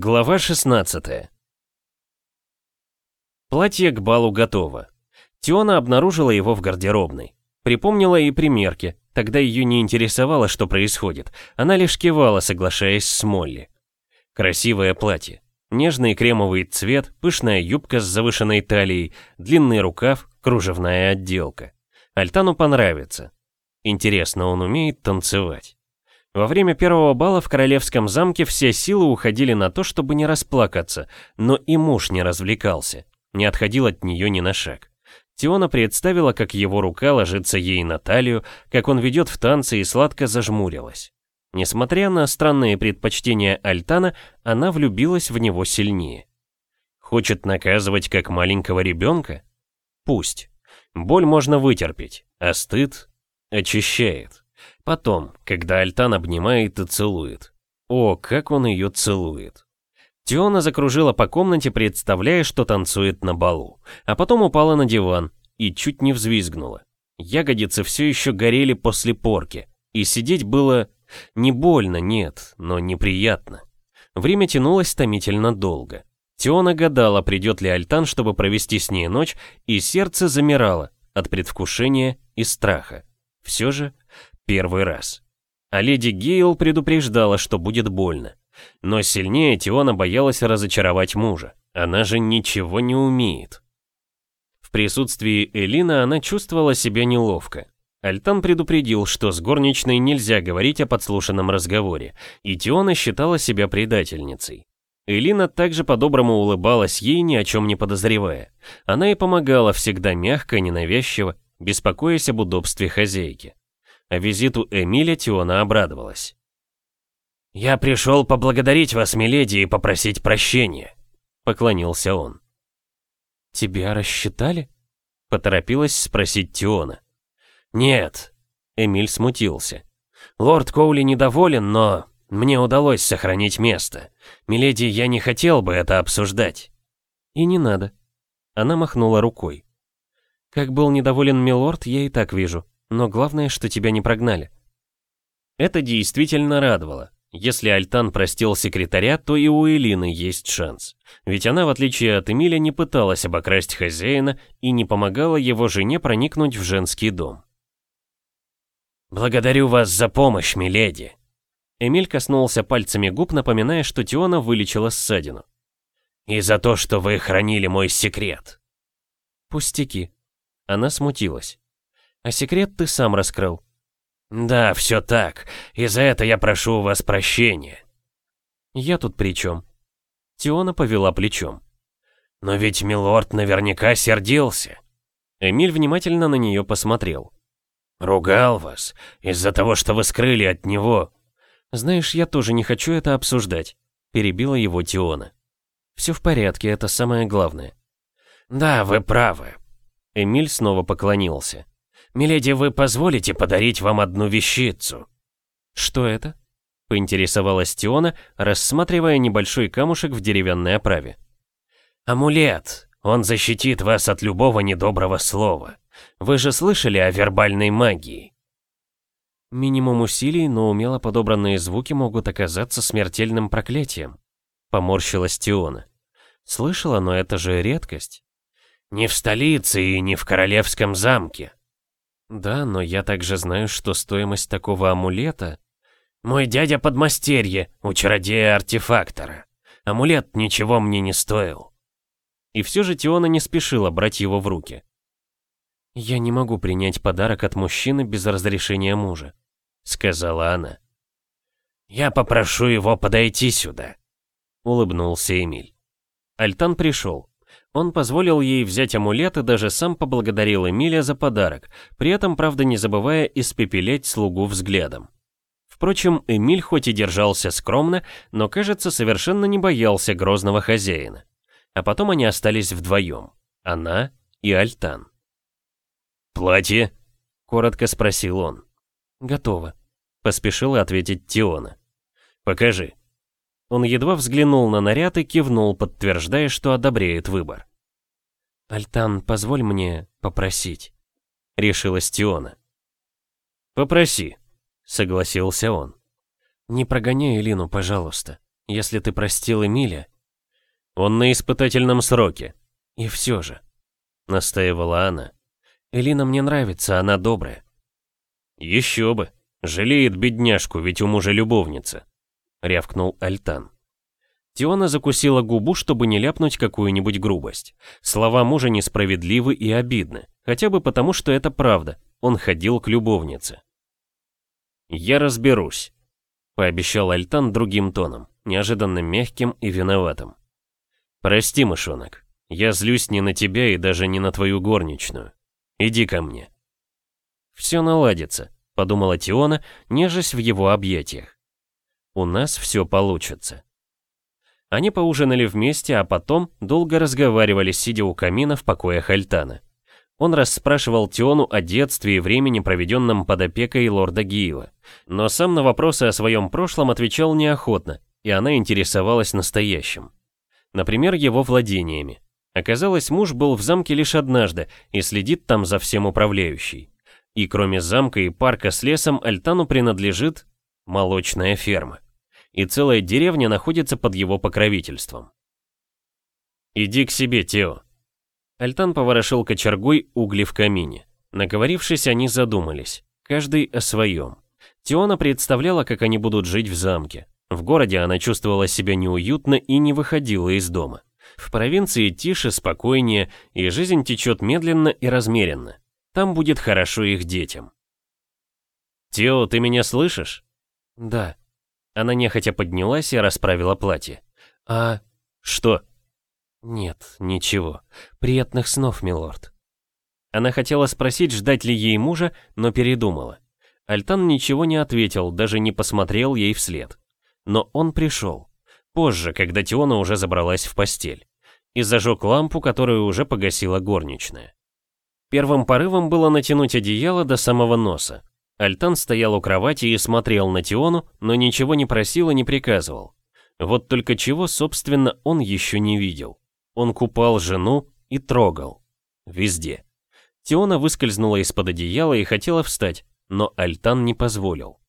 Глава 16 Платье к балу готово. Тиона обнаружила его в гардеробной. Припомнила и примерки, тогда ее не интересовало, что происходит. Она лишь кивала, соглашаясь с Молли. Красивое платье. Нежный кремовый цвет, пышная юбка с завышенной талией, длинный рукав, кружевная отделка. Альтану понравится. Интересно, он умеет танцевать? Во время первого бала в королевском замке все силы уходили на то, чтобы не расплакаться, но и муж не развлекался, не отходил от нее ни на шаг. Тиона представила, как его рука ложится ей на талию, как он ведет в танце и сладко зажмурилась. Несмотря на странные предпочтения Альтана, она влюбилась в него сильнее. Хочет наказывать как маленького ребенка? Пусть. Боль можно вытерпеть, а стыд очищает. Потом, когда Альтан обнимает и целует. О, как он ее целует. Тиона закружила по комнате, представляя, что танцует на балу. А потом упала на диван и чуть не взвизгнула. Ягодицы все еще горели после порки. И сидеть было не больно, нет, но неприятно. Время тянулось томительно долго. Тиона гадала, придет ли Альтан, чтобы провести с ней ночь, и сердце замирало от предвкушения и страха. Все же первый раз. А леди Гейл предупреждала, что будет больно. Но сильнее Тиона боялась разочаровать мужа. Она же ничего не умеет. В присутствии Элина она чувствовала себя неловко. Альтан предупредил, что с горничной нельзя говорить о подслушанном разговоре, и Тиона считала себя предательницей. Элина также по-доброму улыбалась ей, ни о чем не подозревая. Она и помогала всегда мягко, ненавязчиво, беспокоясь об удобстве хозяйки. А визиту Эмиля Тиона обрадовалась. «Я пришел поблагодарить вас, миледи, и попросить прощения», — поклонился он. «Тебя рассчитали?» — поторопилась спросить Тиона. «Нет», — Эмиль смутился. «Лорд Коули недоволен, но мне удалось сохранить место. Миледи, я не хотел бы это обсуждать». «И не надо». Она махнула рукой. «Как был недоволен милорд, я и так вижу. Но главное, что тебя не прогнали. Это действительно радовало. Если Альтан простил секретаря, то и у Элины есть шанс. Ведь она, в отличие от Эмиля, не пыталась обокрасть хозяина и не помогала его жене проникнуть в женский дом. «Благодарю вас за помощь, миледи!» Эмиль коснулся пальцами губ, напоминая, что Тиона вылечила ссадину. «И за то, что вы хранили мой секрет!» «Пустяки!» Она смутилась. А секрет ты сам раскрыл. Да, все так. И за это я прошу у вас прощения. Я тут при чем? Тиона повела плечом. Но ведь милорд наверняка сердился. Эмиль внимательно на нее посмотрел. Ругал вас из-за того, что вы скрыли от него. Знаешь, я тоже не хочу это обсуждать. Перебила его Тиона. Все в порядке, это самое главное. Да, вы правы. Эмиль снова поклонился. «Миледи, вы позволите подарить вам одну вещицу?» «Что это?» — поинтересовалась Тиона, рассматривая небольшой камушек в деревянной оправе. «Амулет. Он защитит вас от любого недоброго слова. Вы же слышали о вербальной магии?» «Минимум усилий, но умело подобранные звуки могут оказаться смертельным проклятием», — поморщилась Тиона. «Слышала, но это же редкость». «Не в столице и не в королевском замке», да, но я также знаю, что стоимость такого амулета... Мой дядя подмастерье, у чародея-артефактора. Амулет ничего мне не стоил. И все же Тиона не спешила брать его в руки. «Я не могу принять подарок от мужчины без разрешения мужа», — сказала она. «Я попрошу его подойти сюда», — улыбнулся Эмиль. Альтан пришел. Он позволил ей взять амулет и даже сам поблагодарил Эмиля за подарок, при этом, правда, не забывая испепелять слугу взглядом. Впрочем, Эмиль хоть и держался скромно, но, кажется, совершенно не боялся грозного хозяина. А потом они остались вдвоем. Она и Альтан. «Платье?» — коротко спросил он. «Готово», — поспешила ответить Тиона. «Покажи». Он едва взглянул на наряд и кивнул, подтверждая, что одобряет выбор. «Альтан, позволь мне попросить», — решилась Тиона. «Попроси», — согласился он. «Не прогоняй Элину, пожалуйста. если ты простил Эмиля...» «Он на испытательном сроке». «И все же», — настаивала она. «Элина мне нравится, она добрая». «Еще бы. Жалеет бедняжку, ведь у мужа любовница», — рявкнул Альтан. Тиона закусила губу, чтобы не ляпнуть какую-нибудь грубость. Слова мужа несправедливы и обидны, хотя бы потому, что это правда. Он ходил к любовнице. «Я разберусь», — пообещал Альтан другим тоном, неожиданно мягким и виноватым. «Прости, мышонок, я злюсь не на тебя и даже не на твою горничную. Иди ко мне». «Все наладится», — подумала Тиона, нежась в его объятиях. «У нас все получится». Они поужинали вместе, а потом долго разговаривали, сидя у камина в покоях Альтана. Он расспрашивал Тиону о детстве и времени, проведенном под опекой лорда Гиева. Но сам на вопросы о своем прошлом отвечал неохотно, и она интересовалась настоящим. Например, его владениями. Оказалось, муж был в замке лишь однажды и следит там за всем управляющий. И кроме замка и парка с лесом, Альтану принадлежит молочная ферма и целая деревня находится под его покровительством. «Иди к себе, Тео». Альтан поворошил кочергой угли в камине. Наговорившись, они задумались, каждый о своем. Теона представляла, как они будут жить в замке. В городе она чувствовала себя неуютно и не выходила из дома. В провинции тише, спокойнее, и жизнь течет медленно и размеренно. Там будет хорошо их детям. «Тео, ты меня слышишь?» «Да», она нехотя поднялась и расправила платье. «А... что?» «Нет, ничего. Приятных снов, милорд». Она хотела спросить, ждать ли ей мужа, но передумала. Альтан ничего не ответил, даже не посмотрел ей вслед. Но он пришел. Позже, когда Тиона уже забралась в постель. И зажег лампу, которую уже погасила горничная. Первым порывом было натянуть одеяло до самого носа. Альтан стоял у кровати и смотрел на Тиону, но ничего не просил и не приказывал. Вот только чего, собственно, он еще не видел. Он купал жену и трогал. Везде. Тиона выскользнула из-под одеяла и хотела встать, но Альтан не позволил.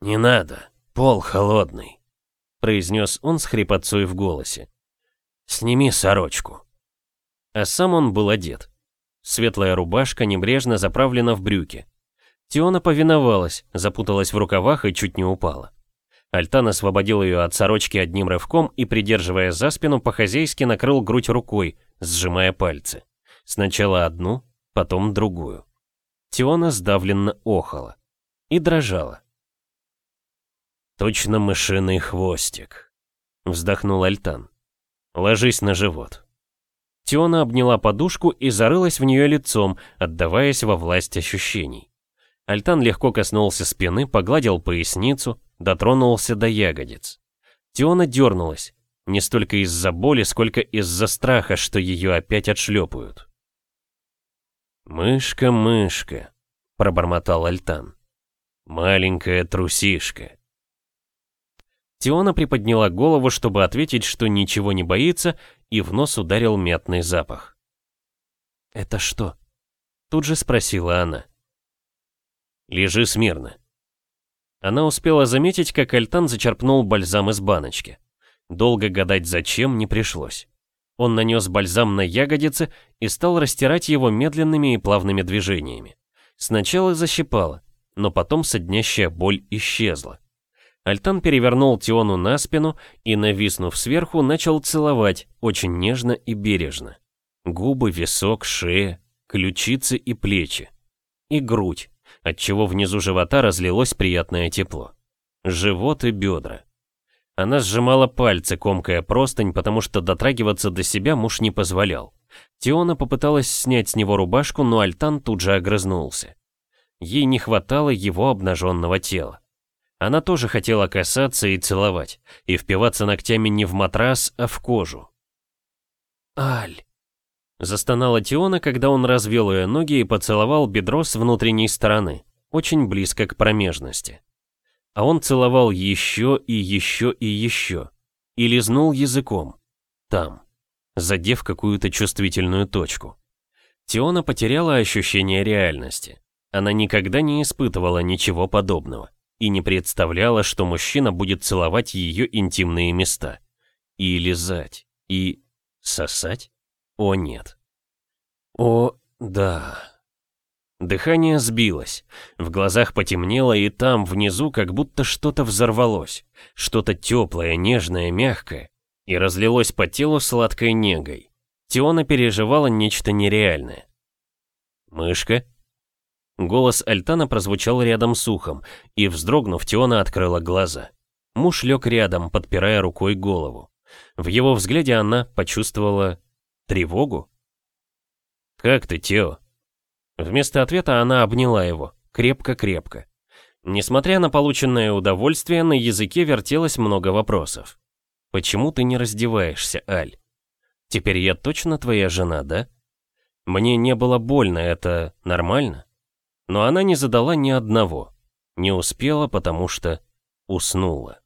«Не надо, пол холодный», — произнес он с хрипотцой в голосе. «Сними сорочку». А сам он был одет. Светлая рубашка небрежно заправлена в брюки. Тиона повиновалась, запуталась в рукавах и чуть не упала. Альтан освободил ее от сорочки одним рывком и, придерживая за спину, по-хозяйски накрыл грудь рукой, сжимая пальцы. Сначала одну, потом другую. Тиона сдавленно охала и дрожала. «Точно мышиный хвостик», — вздохнул Альтан. «Ложись на живот». Тиона обняла подушку и зарылась в нее лицом, отдаваясь во власть ощущений. Альтан легко коснулся спины, погладил поясницу, дотронулся до ягодиц. Тиона дернулась, не столько из-за боли, сколько из-за страха, что ее опять отшлепают. «Мышка, мышка», — пробормотал Альтан. «Маленькая трусишка». Тиона приподняла голову, чтобы ответить, что ничего не боится, и в нос ударил мятный запах. «Это что?» Тут же спросила она. Лежи смирно. Она успела заметить, как Альтан зачерпнул бальзам из баночки. Долго гадать зачем не пришлось. Он нанес бальзам на ягодицы и стал растирать его медленными и плавными движениями. Сначала защипало, но потом соднящая боль исчезла. Альтан перевернул Тиону на спину и, нависнув сверху, начал целовать, очень нежно и бережно. Губы, висок, шея, ключицы и плечи. И грудь, отчего внизу живота разлилось приятное тепло. Живот и бедра. Она сжимала пальцы, комкая простынь, потому что дотрагиваться до себя муж не позволял. Тиона попыталась снять с него рубашку, но Альтан тут же огрызнулся. Ей не хватало его обнаженного тела. Она тоже хотела касаться и целовать, и впиваться ногтями не в матрас, а в кожу. «Аль!» Застонала Тиона, когда он развел ее ноги и поцеловал бедро с внутренней стороны, очень близко к промежности. А он целовал еще и еще и еще. И лизнул языком. Там. Задев какую-то чувствительную точку. Тиона потеряла ощущение реальности. Она никогда не испытывала ничего подобного. и не представляла, что мужчина будет целовать ее интимные места. И лизать, и сосать? О нет. О, да. Дыхание сбилось, в глазах потемнело, и там, внизу, как будто что-то взорвалось, что-то теплое, нежное, мягкое, и разлилось по телу сладкой негой. Тиона переживала нечто нереальное. «Мышка?» Голос Альтана прозвучал рядом с ухом, и, вздрогнув, Тиона открыла глаза. Муж лег рядом, подпирая рукой голову. В его взгляде она почувствовала тревогу. «Как ты, Тео?» Вместо ответа она обняла его, крепко-крепко. Несмотря на полученное удовольствие, на языке вертелось много вопросов. «Почему ты не раздеваешься, Аль? Теперь я точно твоя жена, да? Мне не было больно, это нормально?» Но она не задала ни одного. Не успела, потому что уснула.